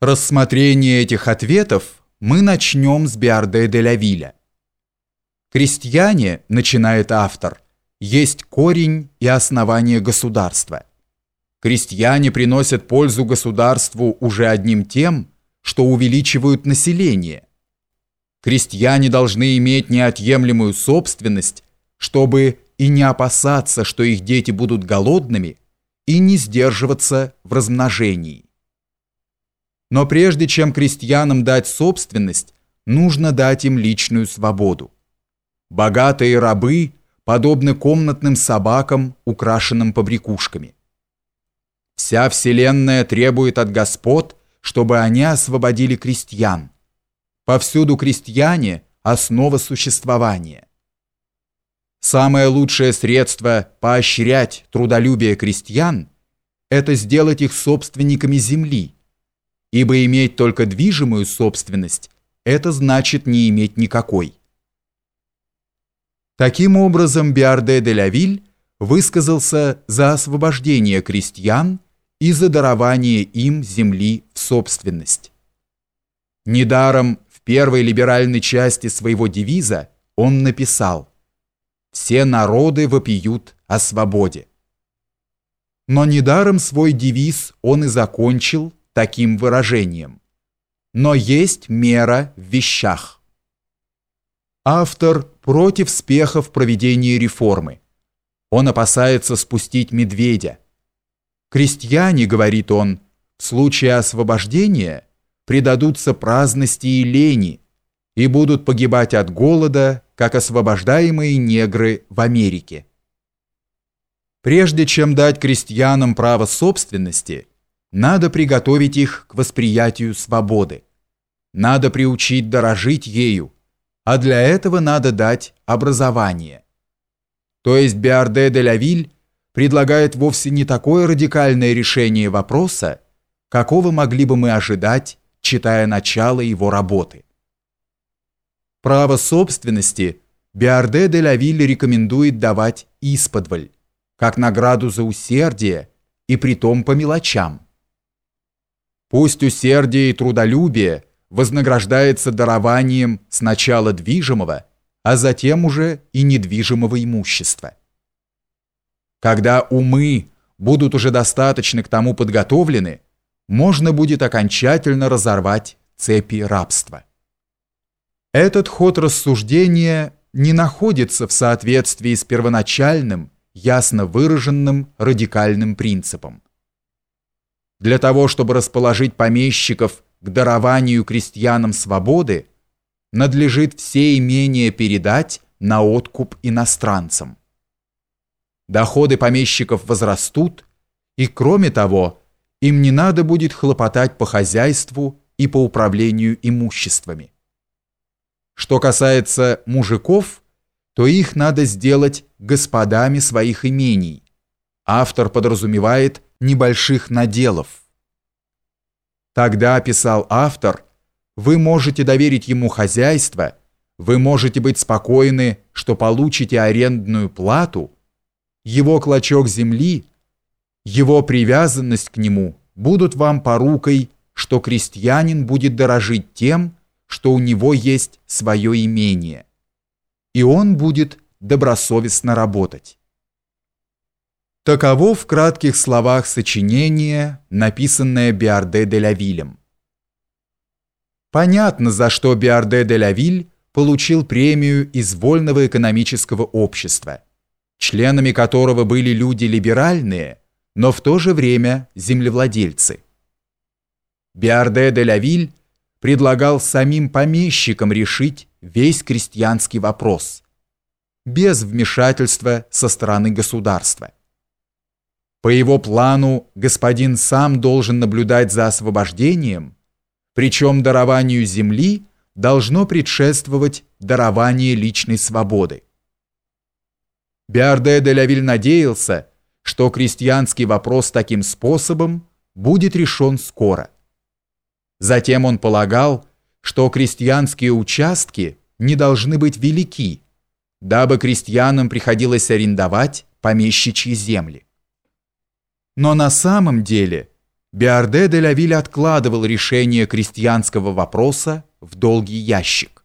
Рассмотрение этих ответов мы начнем с Биарде де Лавиля. Крестьяне, начинает автор, есть корень и основание государства. Крестьяне приносят пользу государству уже одним тем, что увеличивают население. Крестьяне должны иметь неотъемлемую собственность, чтобы и не опасаться, что их дети будут голодными, и не сдерживаться в размножении. Но прежде чем крестьянам дать собственность, нужно дать им личную свободу. Богатые рабы подобны комнатным собакам, украшенным побрякушками. Вся вселенная требует от господ, чтобы они освободили крестьян. Повсюду крестьяне – основа существования. Самое лучшее средство поощрять трудолюбие крестьян – это сделать их собственниками земли – ибо иметь только движимую собственность – это значит не иметь никакой. Таким образом, Биарде де Лавиль высказался за освобождение крестьян и за дарование им земли в собственность. Недаром в первой либеральной части своего девиза он написал «Все народы вопиют о свободе». Но недаром свой девиз он и закончил таким выражением. Но есть мера в вещах. Автор против спехов проведения реформы. Он опасается спустить медведя. Крестьяне, говорит он, в случае освобождения предадутся праздности и лени и будут погибать от голода, как освобождаемые негры в Америке. Прежде чем дать крестьянам право собственности – надо приготовить их к восприятию свободы. Надо приучить дорожить ею, а для этого надо дать образование. То есть Биарде де Лавиль предлагает вовсе не такое радикальное решение вопроса, какого могли бы мы ожидать, читая начало его работы. Право собственности Биарде де Лавиль рекомендует давать исподволь, как награду за усердие, и притом по мелочам. Пусть усердие и трудолюбие вознаграждается дарованием сначала движимого, а затем уже и недвижимого имущества. Когда умы будут уже достаточно к тому подготовлены, можно будет окончательно разорвать цепи рабства. Этот ход рассуждения не находится в соответствии с первоначальным, ясно выраженным радикальным принципом. Для того, чтобы расположить помещиков к дарованию крестьянам свободы, надлежит все имения передать на откуп иностранцам. Доходы помещиков возрастут, и кроме того, им не надо будет хлопотать по хозяйству и по управлению имуществами. Что касается мужиков, то их надо сделать господами своих имений. Автор подразумевает небольших наделов. Тогда, писал автор, вы можете доверить ему хозяйство, вы можете быть спокойны, что получите арендную плату, его клочок земли, его привязанность к нему будут вам порукой, что крестьянин будет дорожить тем, что у него есть свое имение, и он будет добросовестно работать. Таково в кратких словах сочинение, написанное Биарде де Лавилем. Понятно, за что Биарде де Лавиль получил премию из Вольного экономического общества, членами которого были люди либеральные, но в то же время землевладельцы. Биарде де Лавиль предлагал самим помещикам решить весь крестьянский вопрос, без вмешательства со стороны государства. По его плану господин сам должен наблюдать за освобождением, причем дарованию земли должно предшествовать дарование личной свободы. Биарде де Лавиль надеялся, что крестьянский вопрос таким способом будет решен скоро. Затем он полагал, что крестьянские участки не должны быть велики, дабы крестьянам приходилось арендовать помещичьи земли. Но на самом деле Биарде де Лавиль откладывал решение крестьянского вопроса в долгий ящик.